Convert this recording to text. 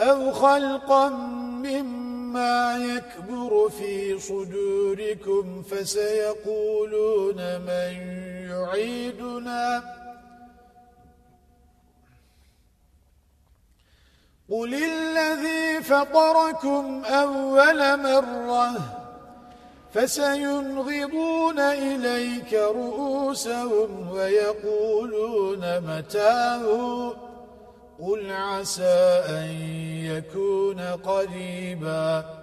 أو خلقا مما يكبر في صدوركم فسيقولون من يعيدنا قل الذي فطركم أول مرة فسينغضون إليك رؤوسهم ويقولون متاه قل عسى أن يكون قريباً